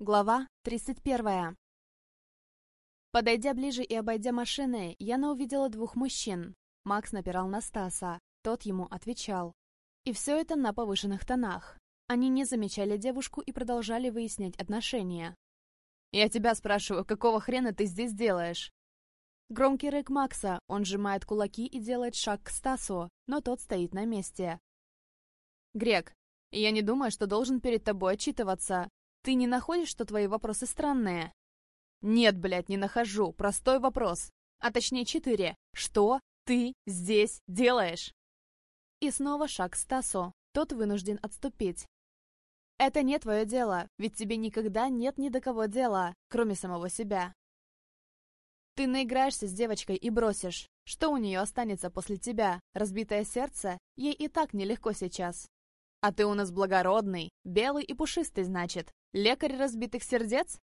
Глава 31. Подойдя ближе и обойдя машины, Яна увидела двух мужчин. Макс напирал на Стаса, тот ему отвечал. И все это на повышенных тонах. Они не замечали девушку и продолжали выяснять отношения. «Я тебя спрашиваю, какого хрена ты здесь делаешь?» Громкий рык Макса, он сжимает кулаки и делает шаг к Стасу, но тот стоит на месте. «Грек, я не думаю, что должен перед тобой отчитываться. Ты не находишь, что твои вопросы странные? Нет, блядь, не нахожу. Простой вопрос. А точнее четыре. Что ты здесь делаешь? И снова шаг к Стасу. Тот вынужден отступить. Это не твое дело, ведь тебе никогда нет ни до кого дела, кроме самого себя. Ты наиграешься с девочкой и бросишь. Что у нее останется после тебя? Разбитое сердце? Ей и так нелегко сейчас. А ты у нас благородный, белый и пушистый, значит. Лекарь разбитых сердец?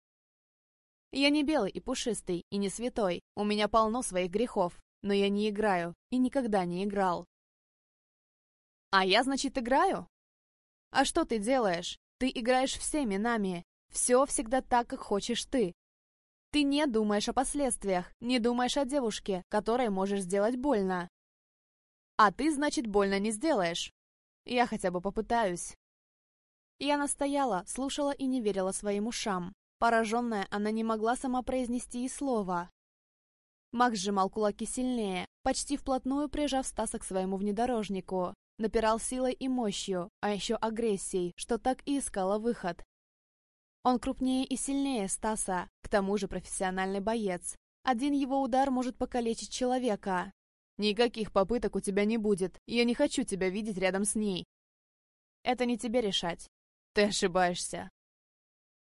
Я не белый и пушистый, и не святой. У меня полно своих грехов. Но я не играю и никогда не играл. А я, значит, играю? А что ты делаешь? Ты играешь всеми нами. Все всегда так, как хочешь ты. Ты не думаешь о последствиях, не думаешь о девушке, которой можешь сделать больно. А ты, значит, больно не сделаешь. Я хотя бы попытаюсь. Я настояла, слушала и не верила своим ушам. Пораженная, она не могла сама произнести и слова. Макс сжимал кулаки сильнее, почти вплотную прижав Стаса к своему внедорожнику. Напирал силой и мощью, а еще агрессией, что так и искала выход. Он крупнее и сильнее Стаса, к тому же профессиональный боец. Один его удар может покалечить человека. Никаких попыток у тебя не будет, я не хочу тебя видеть рядом с ней. Это не тебе решать. Ты ошибаешься.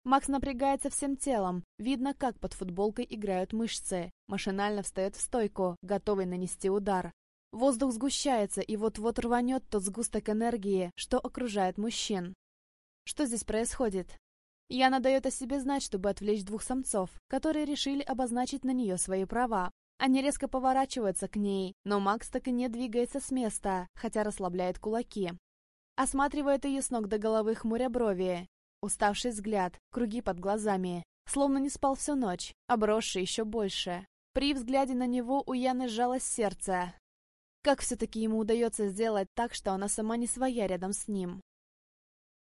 Макс напрягается всем телом. Видно, как под футболкой играют мышцы. Машинально встает в стойку, готовый нанести удар. Воздух сгущается и вот-вот рванет тот сгусток энергии, что окружает мужчин. Что здесь происходит? Яна дает о себе знать, чтобы отвлечь двух самцов, которые решили обозначить на нее свои права. Они резко поворачиваются к ней, но Макс так и не двигается с места, хотя расслабляет кулаки. Осматривает ее с ног до головы хмуря брови. Уставший взгляд, круги под глазами. Словно не спал всю ночь, обросший еще больше. При взгляде на него у Яны сжалось сердце. Как все-таки ему удается сделать так, что она сама не своя рядом с ним?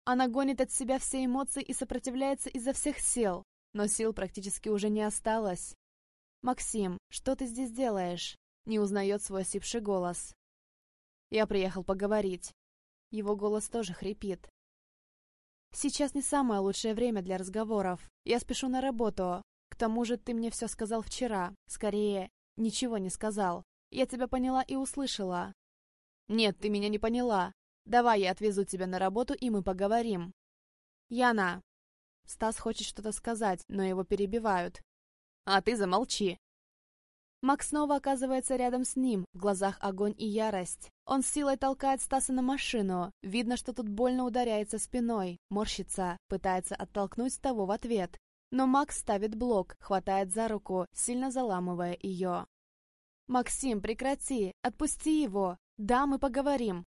Она гонит от себя все эмоции и сопротивляется изо всех сил, но сил практически уже не осталось. «Максим, что ты здесь делаешь?» Не узнает свой осипший голос. «Я приехал поговорить. Его голос тоже хрипит. «Сейчас не самое лучшее время для разговоров. Я спешу на работу. К тому же ты мне все сказал вчера. Скорее, ничего не сказал. Я тебя поняла и услышала». «Нет, ты меня не поняла. Давай я отвезу тебя на работу, и мы поговорим». «Яна!» Стас хочет что-то сказать, но его перебивают. «А ты замолчи!» Макс снова оказывается рядом с ним, в глазах огонь и ярость. Он с силой толкает Стаса на машину. Видно, что тут больно ударяется спиной, морщится, пытается оттолкнуть того в ответ. Но Макс ставит блок, хватает за руку, сильно заламывая ее. «Максим, прекрати! Отпусти его! Да, мы поговорим!»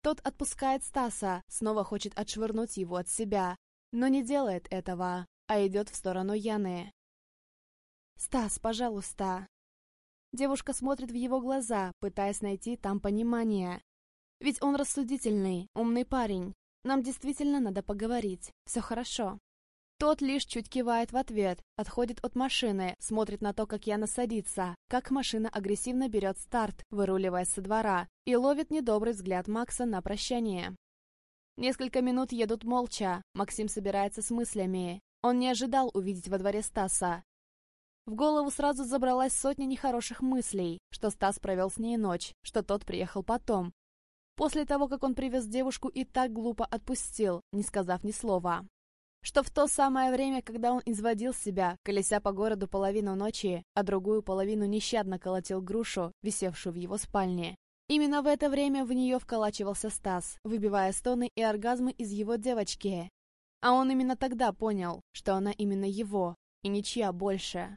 Тот отпускает Стаса, снова хочет отшвырнуть его от себя, но не делает этого, а идет в сторону Яны. «Стас, пожалуйста!» Девушка смотрит в его глаза, пытаясь найти там понимание. «Ведь он рассудительный, умный парень. Нам действительно надо поговорить. Все хорошо». Тот лишь чуть кивает в ответ, отходит от машины, смотрит на то, как Яна садится, как машина агрессивно берет старт, выруливая со двора, и ловит недобрый взгляд Макса на прощание. Несколько минут едут молча, Максим собирается с мыслями. Он не ожидал увидеть во дворе Стаса, в голову сразу забралась сотня нехороших мыслей, что Стас провел с ней ночь, что тот приехал потом. После того, как он привез девушку и так глупо отпустил, не сказав ни слова. Что в то самое время, когда он изводил себя, колеся по городу половину ночи, а другую половину нещадно колотил грушу, висевшую в его спальне. Именно в это время в нее вколачивался Стас, выбивая стоны и оргазмы из его девочки. А он именно тогда понял, что она именно его, и ничья больше.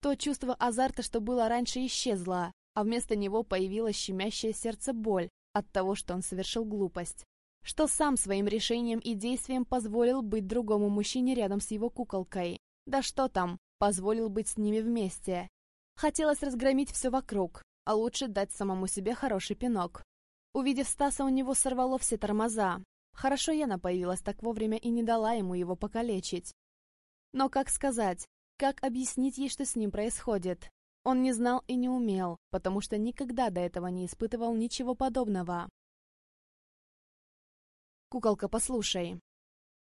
То чувство азарта, что было раньше, исчезло, а вместо него появилась щемящее сердце боль от того, что он совершил глупость. что сам своим решением и действием позволил быть другому мужчине рядом с его куколкой. Да что там, позволил быть с ними вместе. Хотелось разгромить все вокруг, а лучше дать самому себе хороший пинок. Увидев Стаса, у него сорвало все тормоза. Хорошо Яна появилась так вовремя и не дала ему его покалечить. Но как сказать, как объяснить ей, что с ним происходит? Он не знал и не умел, потому что никогда до этого не испытывал ничего подобного. «Куколка, послушай».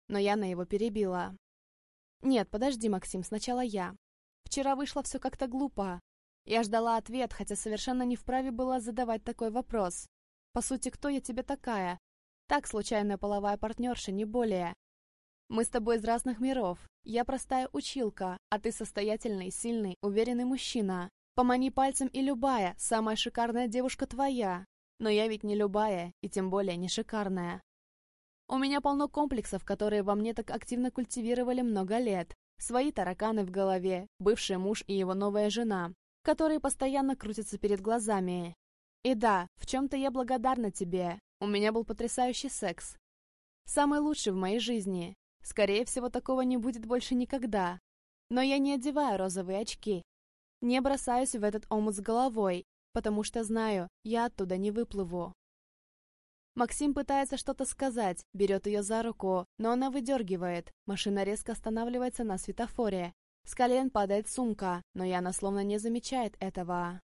Но Яна его перебила. «Нет, подожди, Максим, сначала я. Вчера вышло все как-то глупо. Я ждала ответ, хотя совершенно не вправе была задавать такой вопрос. По сути, кто я тебе такая? Так, случайная половая партнерша, не более. Мы с тобой из разных миров. Я простая училка, а ты состоятельный, сильный, уверенный мужчина. Помани пальцем и любая, самая шикарная девушка твоя. Но я ведь не любая, и тем более не шикарная. У меня полно комплексов, которые во мне так активно культивировали много лет. Свои тараканы в голове, бывший муж и его новая жена, которые постоянно крутятся перед глазами. И да, в чем-то я благодарна тебе. У меня был потрясающий секс. Самый лучший в моей жизни. Скорее всего, такого не будет больше никогда. Но я не одеваю розовые очки. Не бросаюсь в этот омут с головой, потому что знаю, я оттуда не выплыву. Максим пытается что-то сказать, берет ее за руку, но она выдергивает. Машина резко останавливается на светофоре. С колен падает сумка, но Яна словно не замечает этого.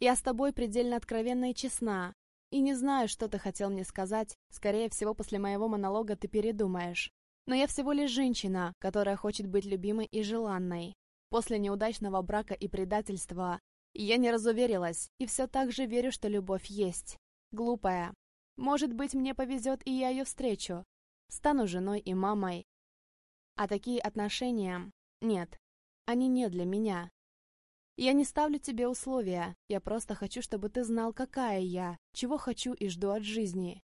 Я с тобой предельно откровенна и честна. И не знаю, что ты хотел мне сказать. Скорее всего, после моего монолога ты передумаешь. Но я всего лишь женщина, которая хочет быть любимой и желанной. После неудачного брака и предательства я не разуверилась, и все так же верю, что любовь есть. Глупая. Может быть, мне повезет, и я ее встречу. Стану женой и мамой. А такие отношения... Нет, они не для меня. Я не ставлю тебе условия. Я просто хочу, чтобы ты знал, какая я, чего хочу и жду от жизни.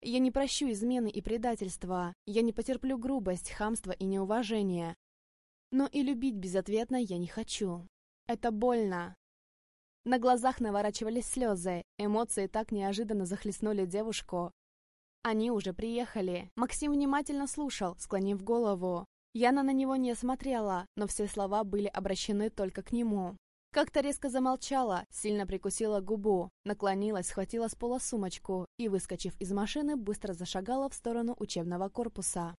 Я не прощу измены и предательства. Я не потерплю грубость, хамство и неуважение. Но и любить безответно я не хочу. Это больно. На глазах наворачивались слезы, эмоции так неожиданно захлестнули девушку. Они уже приехали. Максим внимательно слушал, склонив голову. Яна на него не смотрела, но все слова были обращены только к нему. Как-то резко замолчала, сильно прикусила губу, наклонилась, схватила с пола сумочку и, выскочив из машины, быстро зашагала в сторону учебного корпуса.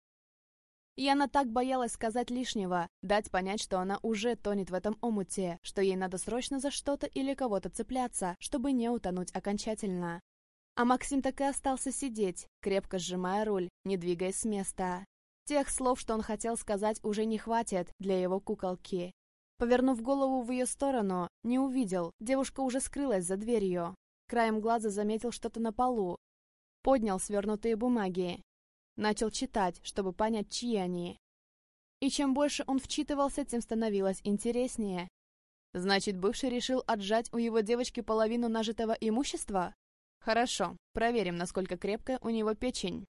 Яна так боялась сказать лишнего, дать понять, что она уже тонет в этом омуте, что ей надо срочно за что-то или кого-то цепляться, чтобы не утонуть окончательно. А Максим так и остался сидеть, крепко сжимая руль, не двигаясь с места. Тех слов, что он хотел сказать, уже не хватит для его куколки. Повернув голову в ее сторону, не увидел, девушка уже скрылась за дверью. Краем глаза заметил что-то на полу. Поднял свернутые бумаги, Начал читать, чтобы понять, чьи они. И чем больше он вчитывался, тем становилось интереснее. Значит, бывший решил отжать у его девочки половину нажитого имущества? Хорошо, проверим, насколько крепкая у него печень.